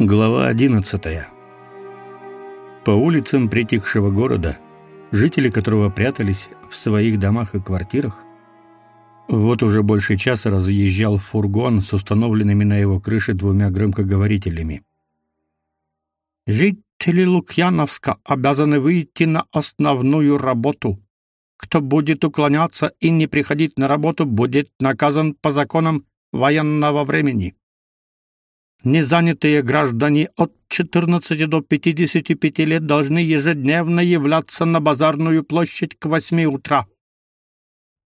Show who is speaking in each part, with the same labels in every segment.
Speaker 1: Глава 11. По улицам притихшего города, жители которого прятались в своих домах и квартирах, вот уже больше часа разъезжал фургон с установленными на его крыше двумя громкоговорителями. Жители Лукьяновска обязаны выйти на основную работу. Кто будет уклоняться и не приходить на работу, будет наказан по законам военного времени. Незанятые граждане от 14 до 55 лет должны ежедневно являться на базарную площадь к 8 утра.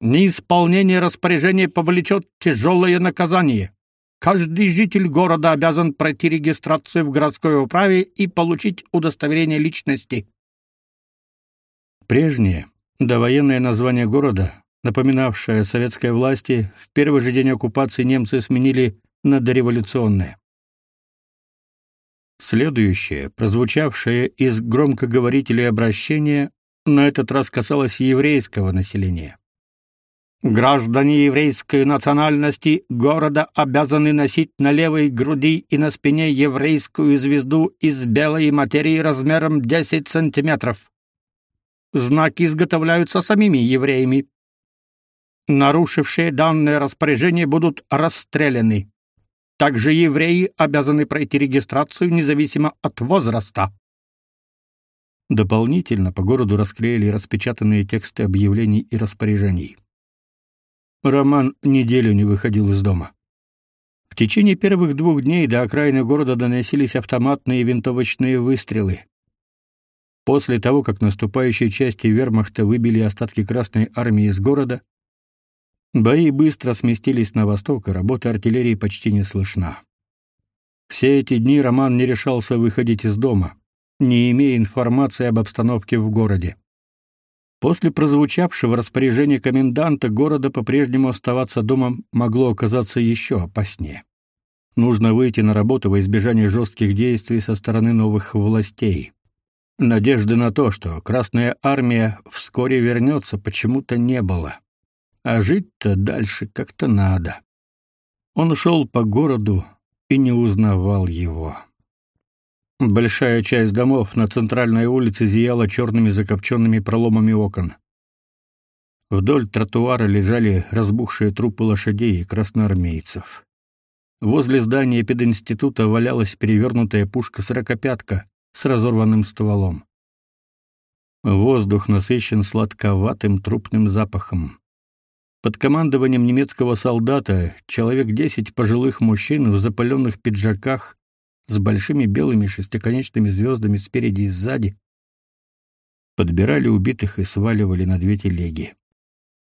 Speaker 1: Неисполнение распоряжения повлечет тяжелое наказание. Каждый житель города обязан пройти регистрацию в городской управе и получить удостоверение личности. Прежнее, довоенное название города, напоминавшее советской власти, в первый же день оккупации немцы сменили на дореволюционное. Следующее, прозвучавшее из громкоговорителей обращение, на этот раз касалось еврейского населения. Граждане еврейской национальности города обязаны носить на левой груди и на спине еврейскую звезду из белой материи размером 10 сантиметров. Знаки изготовляются самими евреями. Нарушившие данное распоряжение будут расстреляны. Также евреи обязаны пройти регистрацию независимо от возраста. Дополнительно по городу расклеили распечатанные тексты объявлений и распоряжений. Роман неделю не выходил из дома. В течение первых двух дней до окраины города доносились автоматные и винтовочные выстрелы. После того, как наступающие части вермахта выбили остатки Красной армии из города, Бои быстро сместились на восток, и работа артиллерии почти не слышна. Все эти дни Роман не решался выходить из дома, не имея информации об обстановке в городе. После прозвучавшего распоряжения коменданта города по-прежнему оставаться дома могло оказаться еще опаснее. Нужно выйти на работу во избежание жестких действий со стороны новых властей. Надежды на то, что Красная армия вскоре вернется, почему-то не было а жить-то дальше как-то надо. Он шел по городу и не узнавал его. Большая часть домов на центральной улице зияла черными закопченными проломами окон. Вдоль тротуара лежали разбухшие трупы лошадей и красноармейцев. Возле здания пединститута валялась перевернутая пушка-сорокопятка с разорванным стволом. Воздух насыщен сладковатым трупным запахом. Под командованием немецкого солдата человек десять пожилых мужчин в запаленных пиджаках с большими белыми шестиконечными звездами спереди и сзади подбирали убитых и сваливали на две телеги.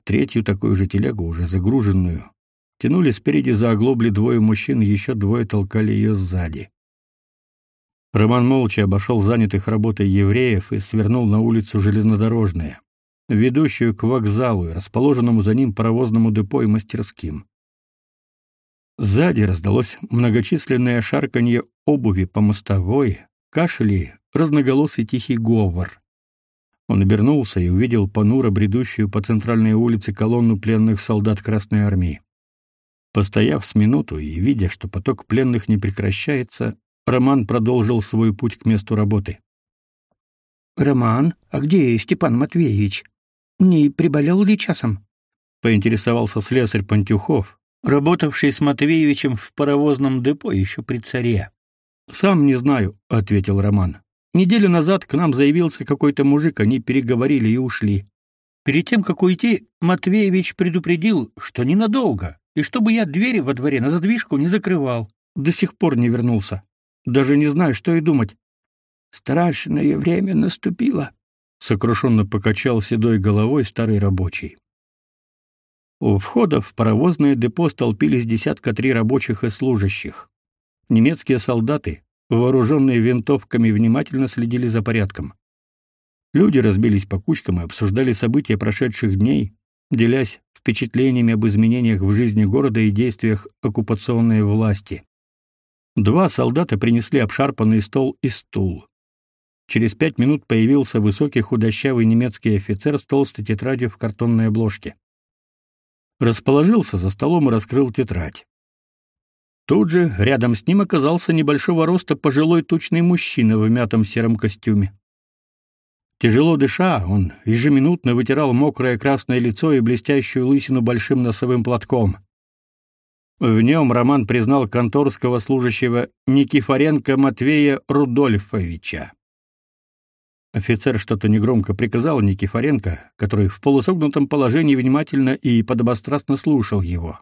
Speaker 1: Третью такую же телегу, уже загруженную, тянули спереди за оглобли двое мужчин, еще двое толкали ее сзади. Роман молча обошел занятых работой евреев и свернул на улицу железнодорожная ведущую к вокзалу и расположенному за ним паровозному депо и мастерским. Сзади раздалось многочисленное шарканье обуви по мостовой, кашели, разноголосый тихий говор. Он обернулся и увидел понуро бредущую по центральной улице колонну пленных солдат Красной армии. Постояв с минуту и видя, что поток пленных не прекращается, Роман продолжил свой путь к месту работы.
Speaker 2: «Роман, а где Степан Матвеевич?» Не приболел ли часом?
Speaker 1: Поинтересовался слесарь Пантюхов, работавший с Матвеевичем в паровозном депо еще при царе. Сам не знаю, ответил Роман. Неделю назад к нам заявился какой-то мужик, они переговорили и ушли. Перед тем как уйти, Матвеевич предупредил, что ненадолго, и чтобы я двери во дворе на задвижку не закрывал. До сих пор не вернулся. Даже не знаю, что и думать.
Speaker 2: Страшное время наступило,
Speaker 1: сокрушенно покачал седой головой старый рабочий. У входа в паровозное депо столпились десятка три рабочих и служащих. Немецкие солдаты, вооруженные винтовками, внимательно следили за порядком. Люди разбились по кучкам и обсуждали события прошедших дней, делясь впечатлениями об изменениях в жизни города и действиях оккупационной власти. Два солдата принесли обшарпанный стол и стул. Через пять минут появился высокий худощавый немецкий офицер с толстой тетрадью в картонной обложке. Расположился за столом и раскрыл тетрадь. Тут же рядом с ним оказался небольшого роста пожилой тучный мужчина в мятом сером костюме. Тяжело дыша, он ежеминутно вытирал мокрое красное лицо и блестящую лысину большим носовым платком. В нем Роман признал конторского служащего Никифоренко Матвея Рудольфовича. Офицер что-то негромко приказал Никифоренко, который в полусогнутом положении внимательно и подобострастно слушал его.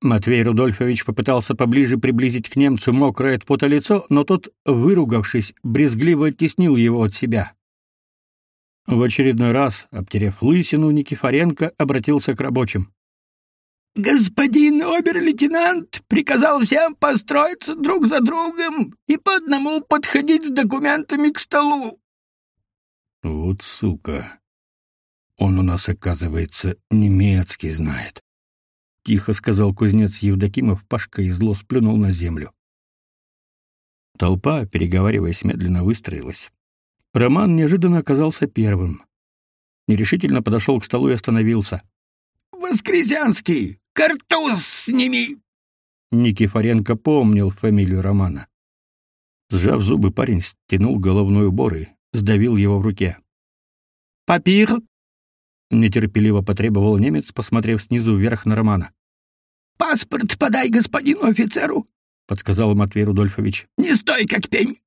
Speaker 1: Матвей Рудольфович попытался поближе приблизить к немцу мокрое от пота лицо, но тот, выругавшись, брезгливо оттеснил его от себя. В очередной раз, обтерев лысину, Никифоренко обратился к рабочим.
Speaker 2: «Господин обер-лейтенант приказал всем построиться друг за другом и по одному подходить с документами к столу.
Speaker 1: Вот сука. Он у нас, оказывается, немецкий знает. Тихо сказал кузнец Евдокимов, Пашка и зло сплюнул на землю. Толпа, переговариваясь, медленно выстроилась. Роман неожиданно оказался первым. Нерешительно подошел к столу и остановился.
Speaker 2: «Воскресенский! Картуз сними!»
Speaker 1: Никифоренко помнил фамилию Романа. Сжав зубы, парень стянул головной убор и сдавил его в руке. «Папир!» — нетерпеливо потребовал немец, посмотрев снизу вверх на Романа.
Speaker 2: «Паспорт подай господину офицеру!»
Speaker 1: — подсказал Матвей Рудольфович.
Speaker 2: «Не стой, как пень!»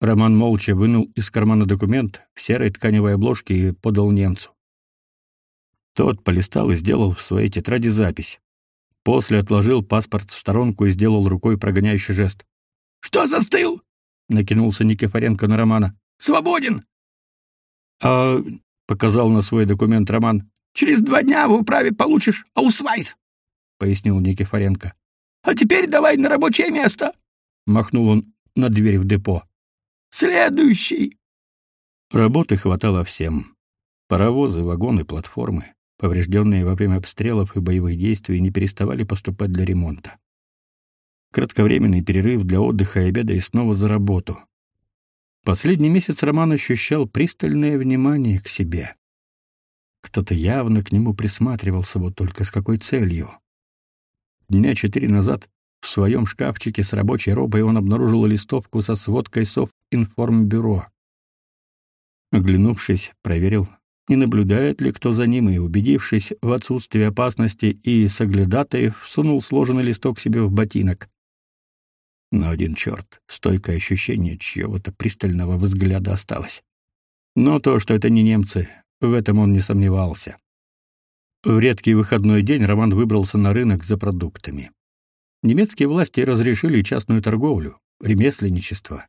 Speaker 1: Роман молча вынул из кармана документ в серой тканевой обложке и подал немцу. Тот полистал и сделал в своей тетради запись. После отложил паспорт в сторонку и сделал рукой прогоняющий жест.
Speaker 2: «Что застыл?»
Speaker 1: — накинулся Никифоренко на Романа.
Speaker 2: Свободен.
Speaker 1: А показал на свой документ Роман.
Speaker 2: Через два дня в управе получишь аусвайс,
Speaker 1: пояснил Никифоренко.
Speaker 2: А теперь давай на рабочее место.
Speaker 1: Махнул он на дверь в депо.
Speaker 2: Следующий.
Speaker 1: Работы хватало всем. Паровозы, вагоны, платформы, поврежденные во время обстрелов и боевых действий, не переставали поступать для ремонта. Кратковременный перерыв для отдыха и обеда и снова за работу. Последний месяц Роман ощущал пристальное внимание к себе. Кто-то явно к нему присматривался, вот только с какой целью. Дня четыре назад в своем шкафчике с рабочей робой он обнаружил листовку со сводкой Совинформбюро. Оглянувшись, проверил, не наблюдает ли кто за ним, и, убедившись в отсутствии опасности и соглядатаев, сунул сложенный листок себе в ботинок. Но один черт, стойкое ощущение чьего-то пристального взгляда осталось. Но то, что это не немцы, в этом он не сомневался. В редкий выходной день Роман выбрался на рынок за продуктами. Немецкие власти разрешили частную торговлю, ремесленничество.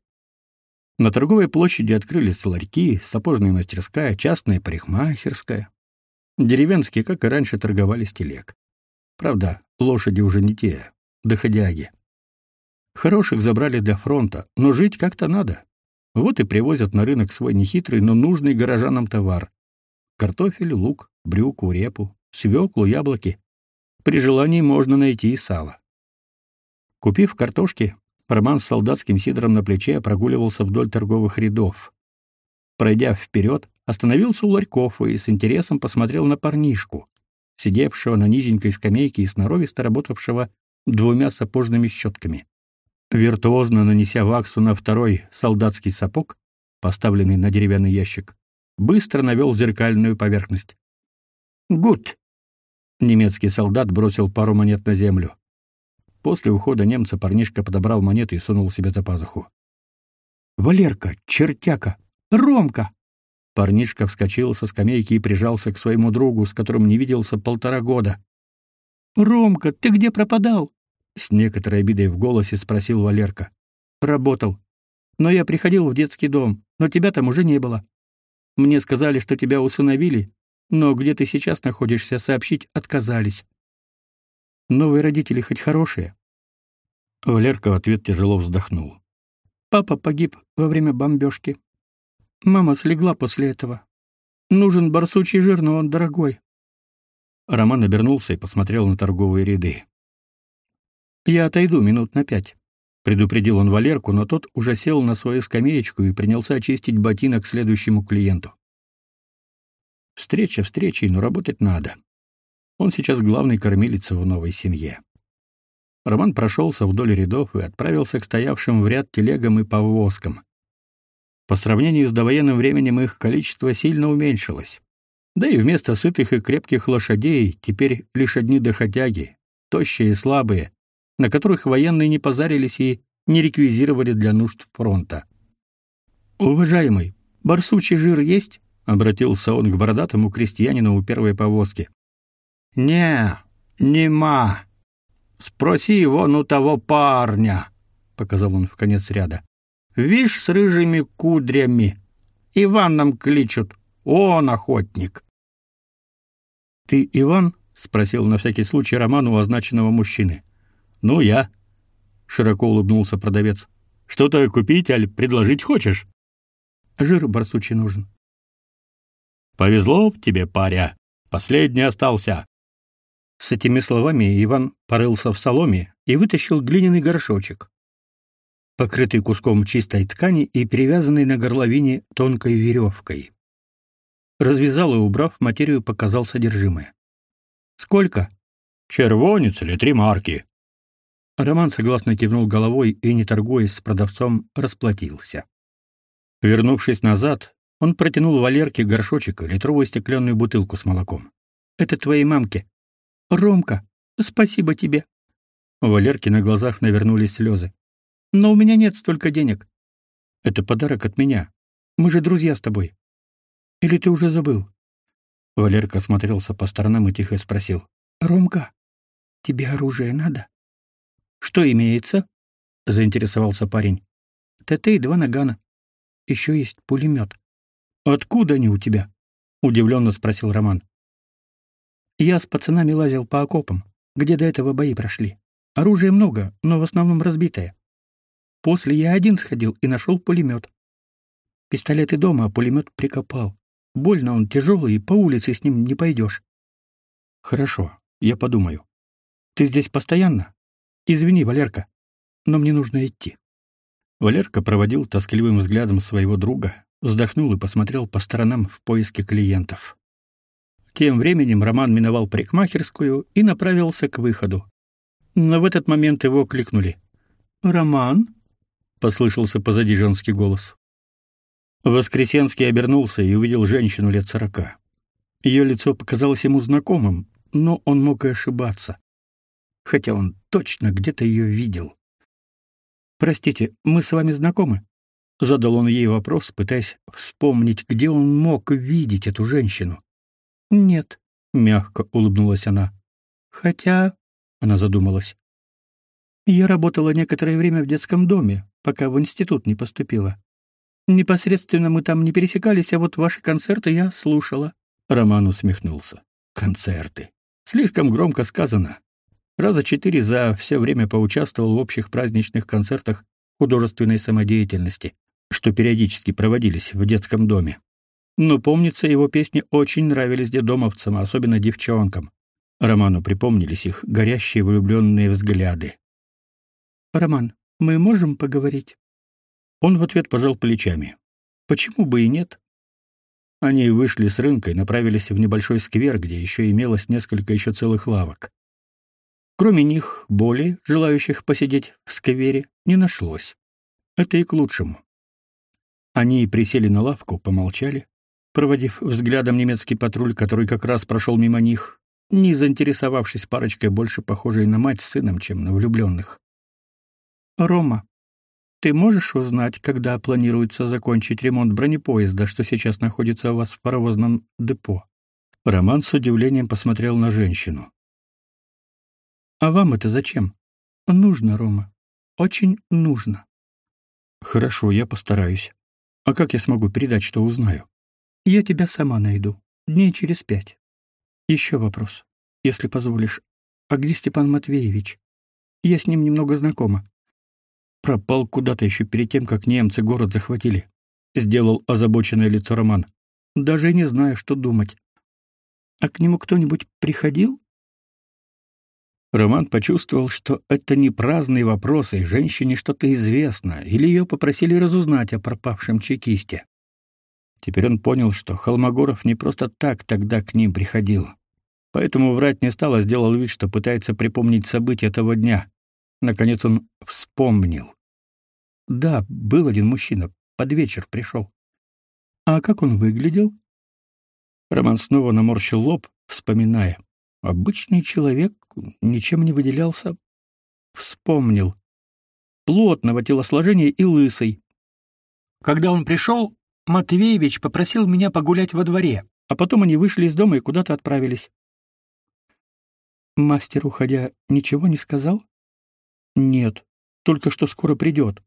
Speaker 1: На торговой площади открылись ларьки, сапожная мастерская, частная парикмахерская. Деревенские, как и раньше, торговали с телег. Правда, лошади уже не те, доходяги. Хороших забрали для фронта, но жить как-то надо. Вот и привозят на рынок свой нехитрый, но нужный горожанам товар. Картофель, лук, брюкву, репу, свеклу, яблоки. При желании можно найти и сало. Купив картошки, Роман с солдатским сидром на плече прогуливался вдоль торговых рядов. Пройдя вперед, остановился у ларьков и с интересом посмотрел на парнишку, сидевшего на низенькой скамейке и сноровисто работавшего двумя сапожными щетками. Виртуозно нанеся ваксу на второй солдатский сапог, поставленный на деревянный ящик, быстро навел зеркальную поверхность. «Гуд!» Немецкий солдат бросил пару монет на землю. После ухода немца парнишка подобрал монеты и сунул себе за пазуху. «Валерка! Чертяка! Ромка!» Парнишка вскочил со скамейки и прижался к своему другу, с которым не виделся полтора года. «Ромка, ты где пропадал? С некоторой обидой в голосе спросил Валерка. Работал. Но я приходил в детский дом, но тебя там уже не было. Мне сказали, что тебя усыновили, но где ты сейчас находишься, сообщить отказались. Новые родители хоть хорошие? Валерка в ответ тяжело вздохнул. Папа погиб во время бомбежки. Мама слегла после этого. Нужен барсучий жир, но он дорогой. Роман обернулся и посмотрел на торговые ряды. Я отойду минут на пять, предупредил он Валерку, но тот уже сел на свою скамеечку и принялся очистить ботинок следующему клиенту. Встреча встречей, но работать надо. Он сейчас главный кормилец в новой семье. Роман прошелся вдоль рядов и отправился к стоявшим в ряд телегам и повозкам. По сравнению с довоенным временем их количество сильно уменьшилось. Да и вместо сытых и крепких лошадей теперь лишь одни доходяги, тощие и слабые, на которых военные не позарились и не реквизировали для нужд фронта. «Уважаемый, барсучий жир есть?» — обратился он к бородатому крестьянину у первой повозки.
Speaker 2: «Не, нема. Спроси его, ну того парня», — показал он в конец ряда. «Вишь, с рыжими кудрями. Иван нам кличут. Он охотник».
Speaker 1: «Ты Иван?» — спросил на всякий случай Роман у означенного мужчины. «Ну, я», — широко улыбнулся продавец. «Что-то купить, аль предложить хочешь?»
Speaker 2: «Жир барсучий нужен».
Speaker 1: «Повезло тебе, паря. Последний остался». С этими словами Иван порылся в соломе и вытащил глиняный горшочек, покрытый куском чистой ткани и перевязанный на горловине тонкой веревкой. Развязал и, убрав материю, показал содержимое. «Сколько?» «Червонец или три марки?» Роман согласно кивнул головой и, не торгуясь с продавцом, расплатился. Вернувшись назад, он протянул Валерке горшочек и литровую стеклянную бутылку с молоком. «Это твоей мамке». «Ромка, спасибо тебе». У Валерки на глазах навернулись слезы. «Но у меня нет столько денег». «Это подарок от меня. Мы же друзья с тобой. Или ты уже забыл?» Валерка смотрелся по сторонам и тихо спросил. «Ромка, тебе оружие надо?» «Что имеется?» — заинтересовался парень. «ТТ и два нагана. Еще есть пулемет». «Откуда они у тебя?» — удивленно спросил Роман. «Я с пацанами лазил по окопам, где до этого бои прошли. Оружия много, но в основном разбитое. После я один сходил и нашел пулемет. Пистолеты дома, а пулемет прикопал. Больно он тяжелый, и по улице с ним не пойдешь. Хорошо, я подумаю. Ты здесь постоянно? Извини, Валерка, но мне нужно идти. Валерка проводил тоскливым взглядом своего друга, вздохнул и посмотрел по сторонам в поиске клиентов. Тем временем Роман миновал парикмахерскую и направился к выходу. Но в этот момент его кликнули. «Роман?» — послышался позади женский голос. Воскресенский обернулся и увидел женщину лет сорока. Ее лицо показалось ему знакомым, но он мог и ошибаться. Хотя он точно где-то ее видел. «Простите, мы с вами знакомы?» Задал он ей вопрос, пытаясь вспомнить, где он мог видеть эту женщину. «Нет», — мягко улыбнулась она. «Хотя...» — она задумалась. «Я работала некоторое время в детском доме, пока в институт не поступила. Непосредственно мы там не пересекались, а вот ваши концерты я слушала. Роман усмехнулся. Концерты. Слишком громко сказано. Раза четыре за все время поучаствовал в общих праздничных концертах художественной самодеятельности, что периодически проводились в детском доме. Но помнится, его песни очень нравились детдомовцам, особенно девчонкам. Роману припомнились их горящие влюбленные взгляды. «Роман, мы можем поговорить?» Он в ответ пожал плечами. Почему бы и нет? Они вышли с рынка и направились в небольшой сквер, где еще имелось несколько еще целых лавок. Кроме них, более желающих посидеть в сквере не нашлось. Это и к лучшему. Они присели на лавку, помолчали, проводив взглядом немецкий патруль, который как раз прошел мимо них, не заинтересовавшись парочкой, больше похожей на мать с сыном, чем на влюбленных. «Рома», ты можешь узнать, когда планируется закончить ремонт бронепоезда, что сейчас находится у вас в паровозном депо? Роман с удивлением посмотрел на женщину. А вам это зачем? Нужно, Рома. Очень нужно. Хорошо, я постараюсь. А как я смогу передать, что узнаю? Я тебя сама найду. Дней через пять. Еще вопрос, если позволишь. А где Степан Матвеевич? Я с ним немного знакома. Пропал куда-то еще перед тем, как немцы город захватили. Сделал озабоченное лицо Роман. Даже не знаю, что думать. А к нему кто-нибудь приходил? Роман почувствовал, что это не праздные вопросы, женщине что-то известно, или ее попросили разузнать о пропавшем чекисте. Теперь он понял, что Холмогоров не просто так тогда к ним приходил. Поэтому врать не стал, а сделал вид, что пытается припомнить события того дня, Наконец он вспомнил. Да, был один мужчина, под вечер пришел. А как он выглядел? Роман снова наморщил лоб, вспоминая. Обычный человек, ничем не выделялся. Вспомнил. Плотного телосложения и лысый. Когда он пришел, Матвеевич попросил меня погулять во дворе, а потом они вышли из дома и куда-то отправились. Мастер, уходя, ничего не сказал? Нет, только что скоро придет.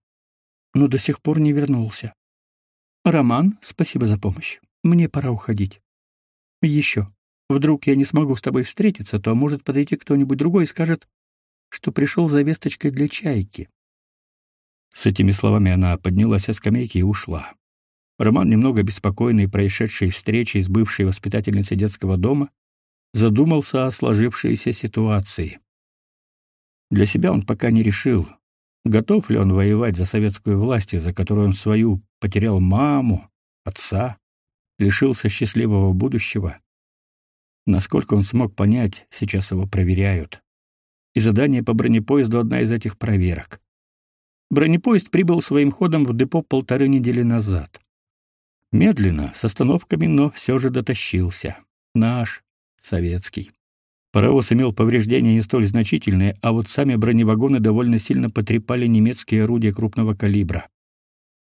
Speaker 1: Но до сих пор не вернулся. Роман, спасибо за помощь. Мне пора уходить. Еще. Вдруг я не смогу с тобой встретиться, то может подойти кто-нибудь другой и скажет, что пришел за весточкой для чайки. С этими словами она поднялась со скамейки и ушла. Роман, немного беспокойный происшедшей встречей с бывшей воспитательницей детского дома, задумался о сложившейся ситуации. Для себя он пока не решил, готов ли он воевать за советскую власть, за которую он свою потерял маму, отца, лишился счастливого будущего. Насколько он смог понять, сейчас его проверяют. И задание по бронепоезду одна из этих проверок. Бронепоезд прибыл своим ходом в депо полторы недели назад. Медленно, с остановками, но все же дотащился. Наш, советский. Паровоз имел повреждения не столь значительные, а вот сами броневагоны довольно сильно потрепали немецкие орудия крупного калибра.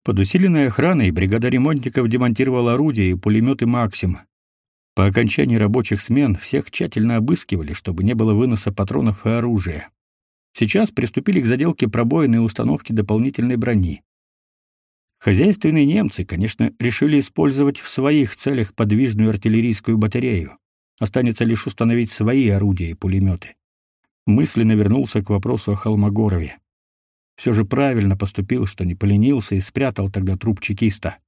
Speaker 1: Под усиленной охраной бригада ремонтников демонтировала орудия и пулеметы «Максим». По окончании рабочих смен всех тщательно обыскивали, чтобы не было выноса патронов и оружия. Сейчас приступили к заделке пробоин и установке дополнительной брони. Хозяйственные немцы, конечно, решили использовать в своих целях подвижную артиллерийскую батарею. Останется лишь установить свои орудия и пулеметы. Мысленно вернулся к вопросу о Холмогорове. Все же правильно поступил, что не поленился и спрятал тогда труп чекиста.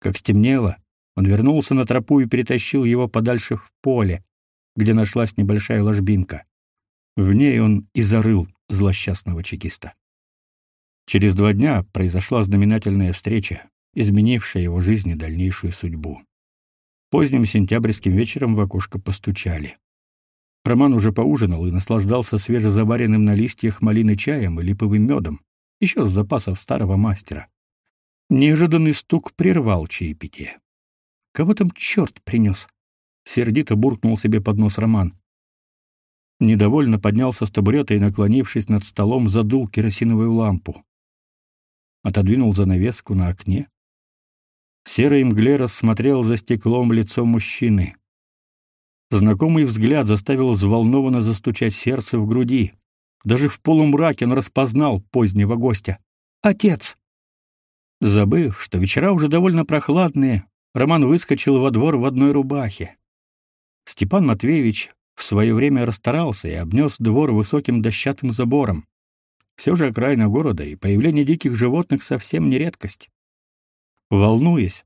Speaker 1: Как стемнело, он вернулся на тропу и перетащил его подальше в поле, где нашлась небольшая ложбинка. В ней он и зарыл злосчастного чекиста. Через два дня произошла знаменательная встреча, изменившая его жизнь и дальнейшую судьбу. Поздним сентябрьским вечером в окошко постучали. Роман уже поужинал и наслаждался свежезаваренным на листьях малины чаем и липовым медом, еще с запасов старого мастера. Неожиданный стук прервал чаепитие. Кого там черт принес? Сердито буркнул себе под нос Роман. Недовольно поднялся с табурета и, наклонившись над столом, задул керосиновую лампу. Отодвинул занавеску на окне, в серой мгле рассмотрел за стеклом лицо мужчины. Знакомый взгляд заставил взволнованно застучать сердце в груди. Даже в полумраке он распознал позднего гостя. «Отец!» Забыв, что вечера уже довольно прохладные, Роман выскочил во двор в одной рубахе. Степан Матвеевич в свое время расстарался и обнес двор высоким дощатым забором. Все же окраина города и появление диких животных совсем не редкость. Волнуясь,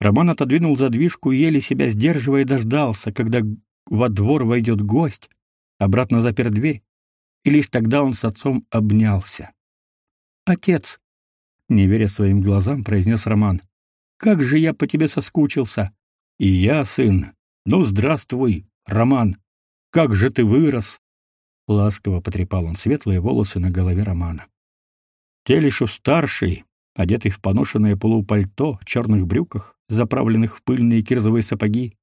Speaker 1: Роман отодвинул задвижку и еле себя сдерживая дождался, когда во двор войдет гость, обратно запер дверь, и лишь тогда он с отцом обнялся. «Отец!» — не веря своим глазам, произнес Роман. «Как же я по тебе соскучился!» «И я, сын! Ну, здравствуй, Роман! Как же ты вырос!» Ласково потрепал он светлые волосы на голове Романа. Телешев-старший, одетый в поношенное полупальто, черных брюках, заправленных в пыльные кирзовые сапоги,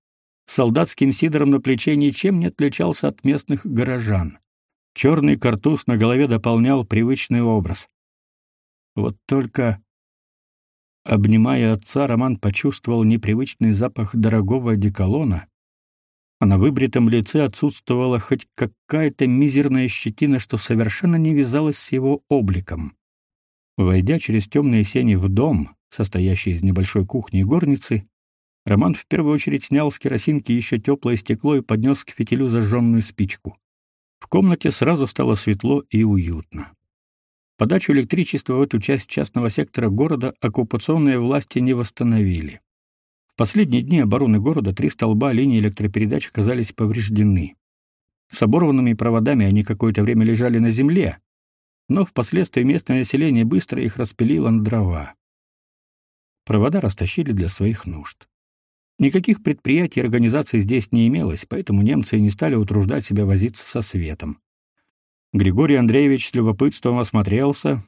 Speaker 1: солдатским сидором на плече ничем не отличался от местных горожан. Черный картуз на голове дополнял привычный образ. Вот только обнимая отца, Роман почувствовал непривычный запах дорогого одеколона, а на выбритом лице отсутствовала хоть какая-то мизерная щетина, что совершенно не вязалась с его обликом. Войдя через темные сени в дом, состоящий из небольшой кухни и горницы, Роман в первую очередь снял с керосинки еще теплое стекло и поднес к фитилю зажженную спичку. В комнате сразу стало светло и уютно. Подачу электричества в эту часть частного сектора города оккупационные власти не восстановили. В последние дни обороны города три столба линии электропередач оказались повреждены. С оборванными проводами они какое-то время лежали на земле, но впоследствии местное население быстро их распилило на дрова. Провода растащили для своих нужд. Никаких предприятий и организаций здесь не имелось, поэтому немцы не стали утруждать себя возиться со светом. Григорий Андреевич с любопытством осмотрелся,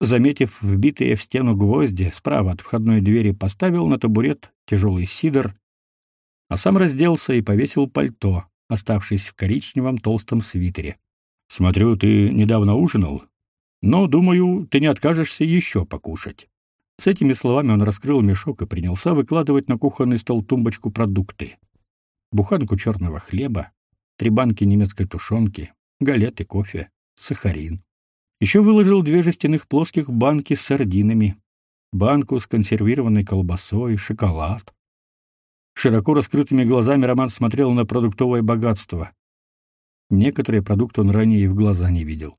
Speaker 1: заметив вбитые в стену гвозди справа от входной двери, поставил на табурет тяжелый сидр, а сам разделся и повесил пальто, оставшись в коричневом толстом свитере. Смотрю, ты недавно ужинал, но, думаю, ты не откажешься еще покушать. С этими словами он раскрыл мешок и принялся выкладывать на кухонный стол тумбочку продукты. Буханку черного хлеба, три банки немецкой тушенки, галеты, кофе, сахарин. Еще выложил две жестяных плоских банки с сардинами, банку с консервированной колбасой, шоколад. Широко раскрытыми глазами Роман смотрел на продуктовое богатство. Некоторые продукты он ранее и в глаза не видел.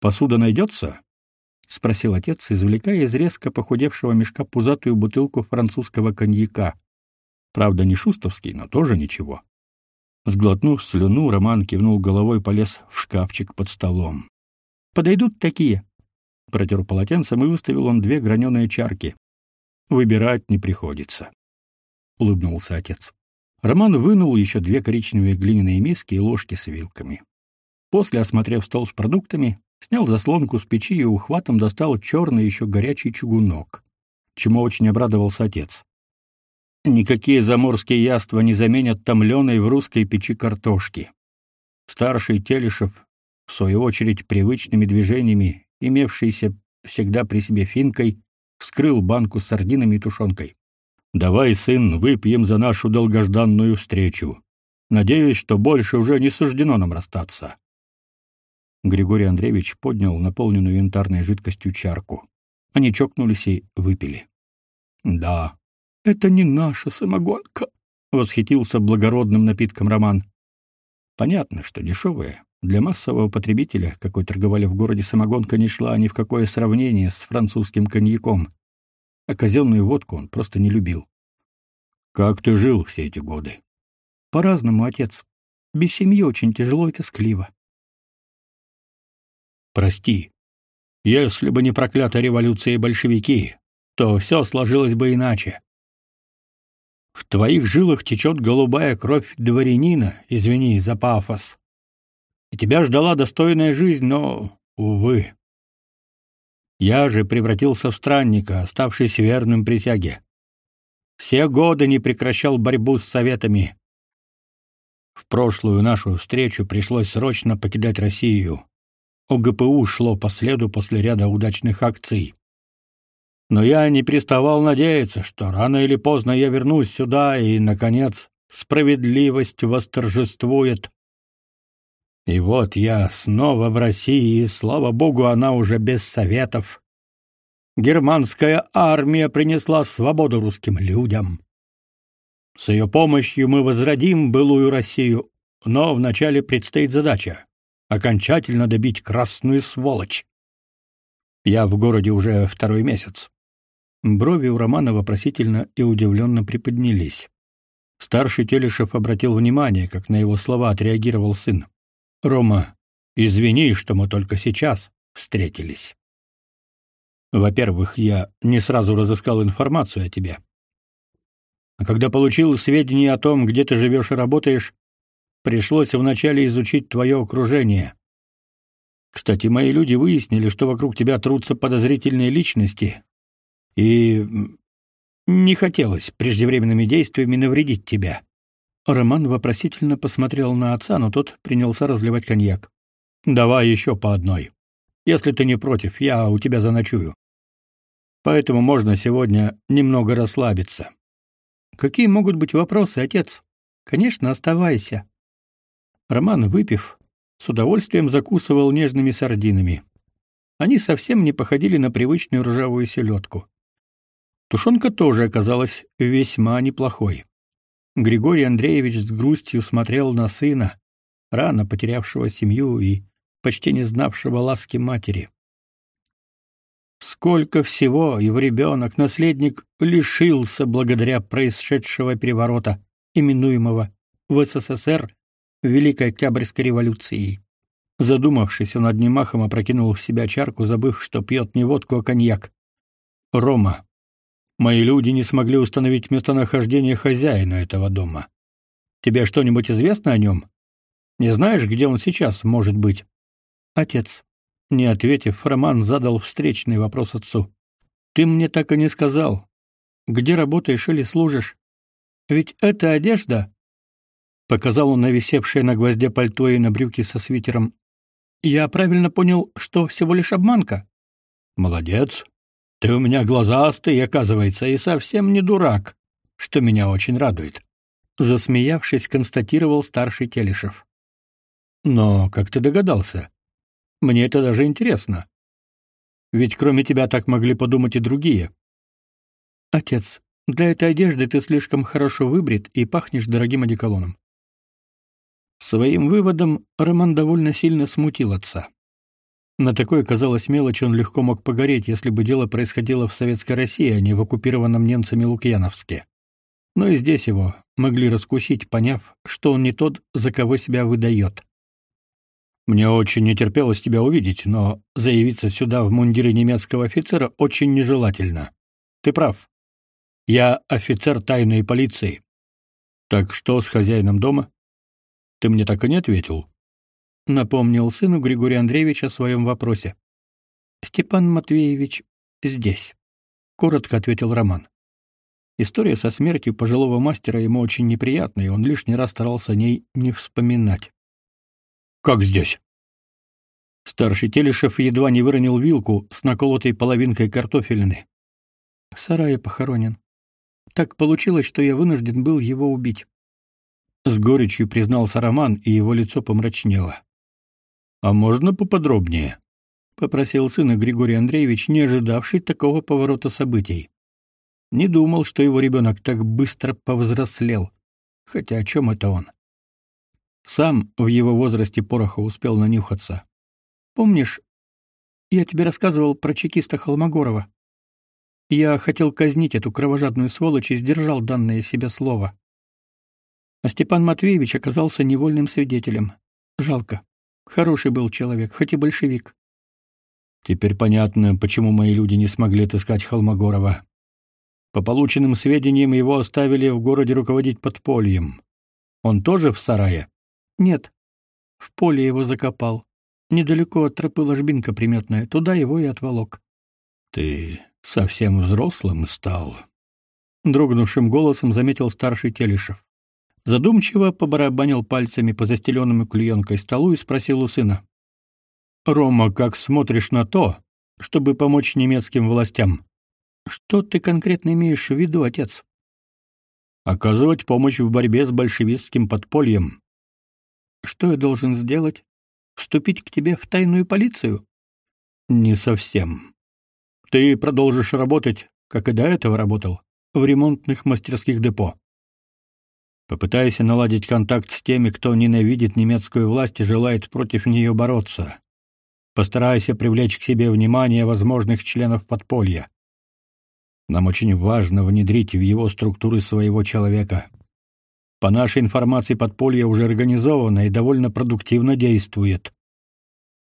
Speaker 1: «Посуда найдется?» — спросил отец, извлекая из резко похудевшего мешка пузатую бутылку французского коньяка. Правда, не шустовский, но тоже ничего. Сглотнув слюну, Роман кивнул головой и полез в шкафчик под столом. Подойдут такие. Протер полотенцем и выставил он две граненые чарки. Выбирать не приходится. Улыбнулся отец. Роман вынул еще две коричневые глиняные миски и ложки с вилками. После, осмотрев стол с продуктами, снял заслонку с печи и ухватом достал черный еще горячий чугунок, чему очень обрадовался отец. Никакие заморские яства не заменят томленой в русской печи картошки. Старший Телешев в свою очередь привычными движениями, имевшийся всегда при себе финкой, вскрыл банку с сардинами и тушенкой. «Давай, сын, выпьем за нашу долгожданную встречу. Надеюсь, что больше уже не суждено нам расстаться». Григорий Андреевич поднял наполненную янтарной жидкостью чарку. Они чокнулись и выпили. «Да, это не наша самогонка», — восхитился благородным напитком Роман. «Понятно, что дешевая, для массового потребителя, какой торговали в городе, самогонка не шла ни в какое сравнение с французским коньяком, а казенную водку он просто не любил. «Как ты жил все эти годы?» «По-разному, отец. Без семьи очень тяжело и тоскливо». «Прости. Если бы не проклятая революция и большевики, то все сложилось бы иначе. В твоих жилах течет голубая кровь дворянина, извини за пафос и тебя ждала достойная жизнь, но, увы. Я же превратился в странника, оставшись верным присяге. Все годы не прекращал борьбу с советами. В прошлую нашу встречу пришлось срочно покидать Россию. ОГПУ шло по следу после ряда удачных акций. Но я не переставал надеяться, что рано или поздно я вернусь сюда и, наконец, справедливость восторжествует. И вот я снова в России, и, слава богу, она уже без советов. Германская армия принесла свободу русским людям. С ее помощью мы возродим былую Россию, но вначале предстоит задача — окончательно добить красную сволочь. Я в городе уже второй месяц. Брови у Романа вопросительно и удивленно приподнялись. Старший Телешев обратил внимание, как на его слова отреагировал сын. Рома, извини, что мы только сейчас встретились. Во-первых, я не сразу разыскал информацию о тебе. А когда получил сведения о том, где ты живешь и работаешь, пришлось вначале изучить твое окружение. Кстати, мои люди выяснили, что вокруг тебя трутся подозрительные личности, и не хотелось преждевременными действиями навредить тебе. Роман вопросительно посмотрел на отца, но тот принялся разливать коньяк. «Давай еще по одной. Если ты не против, я у тебя заночую. Поэтому можно сегодня немного расслабиться». «Какие могут быть вопросы, отец?» «Конечно, оставайся». Роман, выпив, с удовольствием закусывал нежными сардинами. Они совсем не походили на привычную ржавую селедку. Тушенка тоже оказалась весьма неплохой. Григорий Андреевич с грустью смотрел на сына, рано потерявшего семью и почти не знавшего ласки матери. Сколько всего его ребенок, наследник, лишился благодаря происшедшего переворота, именуемого в СССР Великой Октябрьской революцией. Задумавшись, он одним махом опрокинул в себя чарку, забыв, что пьет не водку, а коньяк. Рома, Мои люди не смогли установить местонахождение хозяина этого дома. Тебе что-нибудь известно о нем? Не знаешь, где он сейчас может быть? Отец, не ответив, Роман задал встречный вопрос отцу. Ты мне так и не сказал, где работаешь или служишь? Ведь эта одежда, показал он на висевшее на гвозде пальто и на брюки со свитером. Я правильно понял, что всего лишь обманка?
Speaker 2: Молодец. Ты у меня глазастый, оказывается, и совсем не дурак, что меня очень радует.
Speaker 1: Засмеявшись, констатировал старший Телешев.
Speaker 2: Но как ты догадался? Мне это даже интересно. Ведь кроме тебя так могли подумать и другие.
Speaker 1: Отец, для этой одежды ты слишком хорошо выбрит и пахнешь дорогим одеколоном. Своим выводом Роман довольно сильно смутил отца. На такой, казалось, мелочь он легко мог погореть, если бы дело происходило в Советской России, а не в оккупированном немцами Лукьяновске. Но и здесь его могли раскусить, поняв, что он не тот, за кого себя выдает.
Speaker 2: Мне очень не терпелось тебя увидеть, но заявиться сюда в мундире немецкого офицера очень нежелательно. Ты прав. Я офицер тайной полиции. Так что с хозяином дома? Ты мне так и не ответил.
Speaker 1: Напомнил сыну Григорий Андреевич о своем вопросе. Степан Матвеевич здесь, коротко ответил Роман. История со смертью пожилого мастера ему очень неприятна, и он лишний раз старался о ней не вспоминать.
Speaker 2: Как здесь?
Speaker 1: Старший Телешев едва не выронил вилку с наколотой половинкой картофелины. В сарае похоронен. Так получилось, что я вынужден был его убить. С горечью признался Роман, и его лицо помрачнело.
Speaker 2: А можно поподробнее?
Speaker 1: попросил сына Григорий Андреевич, не ожидавший такого поворота событий. Не думал, что его ребенок так быстро повзрослел. Хотя о чем это он? Сам в его возрасте пороха успел нанюхаться. Помнишь, я тебе рассказывал про чекиста Холмогорова? Я хотел казнить эту кровожадную сволочь и сдержал данное себе слово. А Степан Матвеевич оказался невольным свидетелем. Жалко. Хороший был человек, хоть и большевик.
Speaker 2: Теперь понятно, почему мои люди не смогли отыскать Холмогорова. По полученным сведениям, его оставили в городе руководить подпольем. Он тоже в сарае?
Speaker 1: Нет. В поле его закопал. Недалеко от тропы ложбинка приметная, туда его и отволок.
Speaker 2: Ты совсем взрослым стал,
Speaker 1: дрогнувшим голосом заметил старший Телешев. Задумчиво побарабанил пальцами по застеленному клеенкой столу и спросил у сына:
Speaker 2: "Рома, как смотришь на то, чтобы помочь немецким властям?"
Speaker 1: "Что ты конкретно имеешь в виду, отец?"
Speaker 2: "Оказывать помощь в борьбе с большевистским подпольем."
Speaker 1: "Что я должен сделать?" Вступить к тебе в тайную полицию?
Speaker 2: Не совсем. Ты продолжишь работать, как и до этого работал, в ремонтных мастерских депо. Попытайся наладить контакт с теми, кто ненавидит немецкую власть и желает против нее бороться. Постарайся привлечь к себе внимание возможных членов подполья. Нам очень важно внедрить в его структуры своего человека. По нашей информации, подполье уже организовано и довольно продуктивно действует.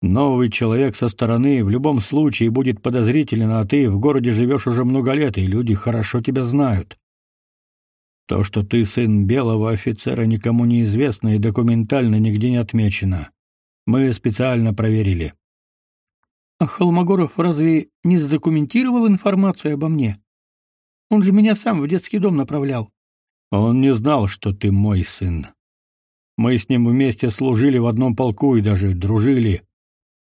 Speaker 2: Новый человек со стороны в любом случае будет подозрителен, а ты в городе живешь уже много лет, и люди хорошо тебя знают. То, что ты сын белого офицера, никому не известно и документально нигде не отмечено. Мы специально проверили.
Speaker 1: А Холмогоров разве не задокументировал информацию обо мне? Он же меня сам в детский дом направлял.
Speaker 2: Он не знал, что ты мой сын. Мы с ним вместе служили в одном полку и даже дружили.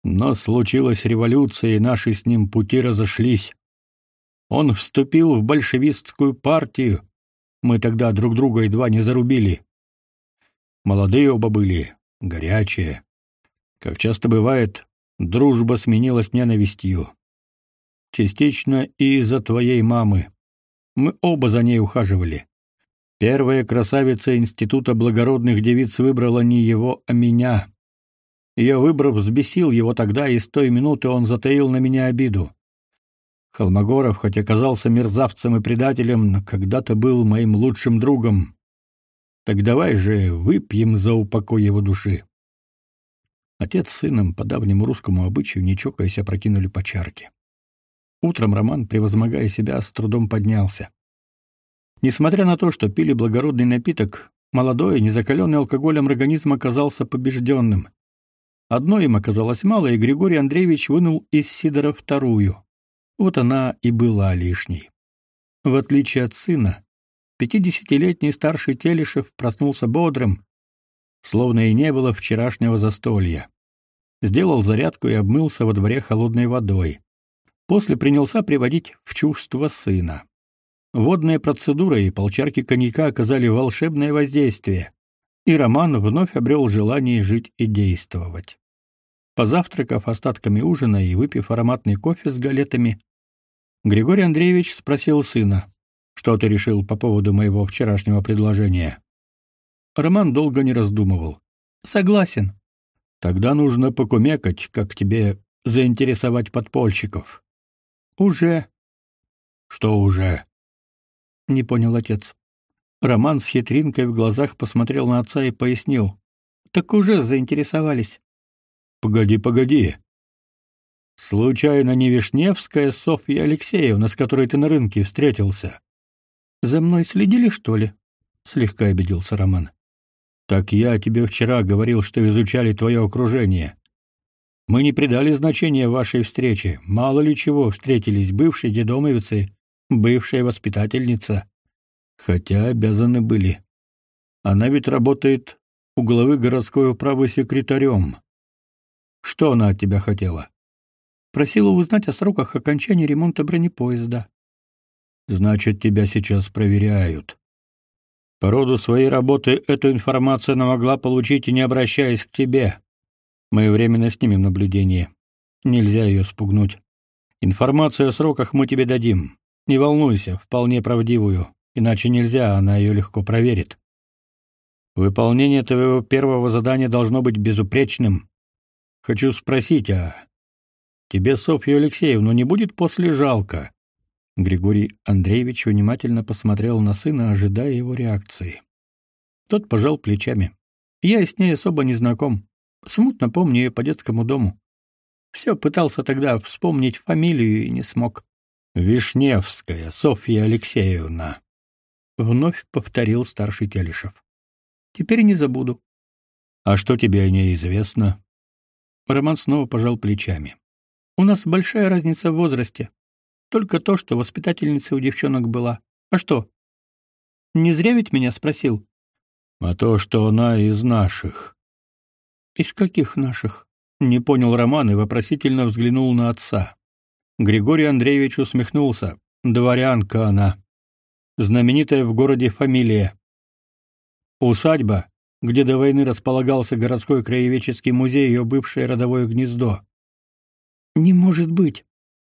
Speaker 2: Но случилась революция, и наши с ним пути разошлись. Он вступил в большевистскую партию. Мы тогда друг друга едва не зарубили. Молодые оба были, горячие. Как часто бывает, дружба сменилась ненавистью. Частично и из-за твоей мамы. Мы оба за ней ухаживали. Первая красавица института благородных девиц выбрала не его, а меня. Ее выбор взбесил его тогда, и с той минуты он затаил на меня обиду. Холмогоров, хоть оказался мерзавцем и предателем, но когда-то был моим лучшим другом. Так давай же выпьем за упокой его души. Отец с сыном по давнему русскому обычаю, не чокаясь, опрокинули по чарке. Утром Роман, превозмогая себя, с трудом поднялся. Несмотря на то, что пили благородный напиток, молодой, незакаленный алкоголем организм оказался побежденным.
Speaker 1: Одной им оказалось мало, и Григорий Андреевич вынул из Сидора вторую. Вот она и была лишней. В отличие от сына, пятидесятилетний старший Телешев проснулся бодрым, словно и не было вчерашнего застолья. Сделал зарядку и обмылся во дворе холодной водой. После принялся приводить в чувство сына. Водная процедура и полчарки коньяка оказали волшебное воздействие, и Роман вновь обрел желание жить и действовать. Позавтракав остатками ужина и выпив ароматный кофе с галетами, Григорий Андреевич спросил сына: "Что ты решил по поводу моего вчерашнего предложения?" Роман долго не раздумывал. "Согласен. Тогда нужно покумекать, как тебе заинтересовать подпольщиков". "Уже". "Что уже?" Не понял отец. Роман с хитринкой в глазах посмотрел на отца и пояснил: "Так уже заинтересовались". "Погоди, погоди. Случайно не Вишневская Софья Алексеевна, с которой ты на рынке встретился? За мной следили, что ли? слегка обиделся Роман. Так я тебе вчера говорил, что изучали твое окружение. Мы не придали значения вашей встрече. Мало ли чего встретились бывшие дедомовицы, бывшая воспитательница. Хотя обязаны были. Она ведь работает у главы городской управы секретарем. Что она от тебя хотела? Просила узнать о сроках окончания ремонта бронепоезда. Значит, тебя сейчас проверяют. По роду своей работы эту информацию она могла получить и не обращаясь к тебе. Мы временно снимем наблюдение. Нельзя ее спугнуть. Информацию о сроках мы тебе дадим. Не волнуйся, вполне правдивую, иначе нельзя, она ее легко проверит. Выполнение твоего первого задания должно быть безупречным. Хочу спросить, а Тебе Софью Алексеевну не будет после жалко? Григорий Андреевич внимательно посмотрел на сына, ожидая его реакции. Тот пожал плечами. Я с ней особо не знаком. Смутно помню ее по детскому дому. Все пытался тогда вспомнить фамилию и не смог. Вишневская Софья Алексеевна. Вновь повторил старший Телешев. Теперь не забуду. А что тебе о ней известно? Роман снова пожал плечами. У нас большая разница в возрасте. Только то, что воспитательницей у девчонок была. А что? Не зря ведь меня спросил. А то, что она из наших. Из каких наших? Не понял Роман и вопросительно взглянул на отца. Григорий Андреевич усмехнулся. Дворянка она. Знаменитая в городе фамилия. Усадьба, где до войны располагался городской краеведческий музей, ее бывшее родовое гнездо. Не может быть.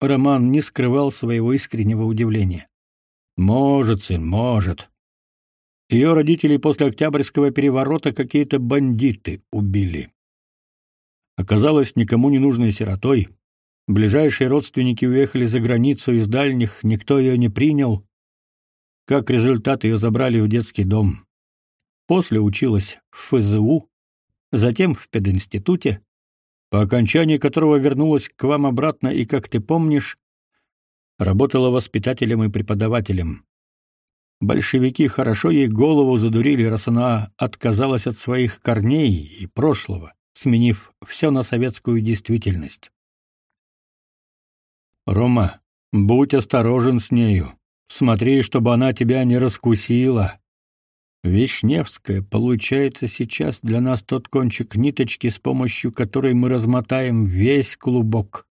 Speaker 1: Роман не скрывал своего искреннего удивления. Может, сын, может. Ее родителей после Октябрьского переворота какие-то бандиты убили. Оказалась никому не нужной сиротой. Ближайшие родственники уехали за границу из дальних, никто ее не принял. Как результат ее забрали в детский дом. После училась в ФЗУ, затем в пединституте, по окончании которого вернулась к вам обратно и, как ты помнишь, работала воспитателем и преподавателем. Большевики хорошо ей голову задурили, раз она отказалась от своих корней и прошлого, сменив все на советскую действительность. Рома, будь осторожен с нею. Смотри, чтобы она тебя не раскусила. Вишневская получается сейчас для нас тот кончик ниточки, с помощью которой мы размотаем весь клубок.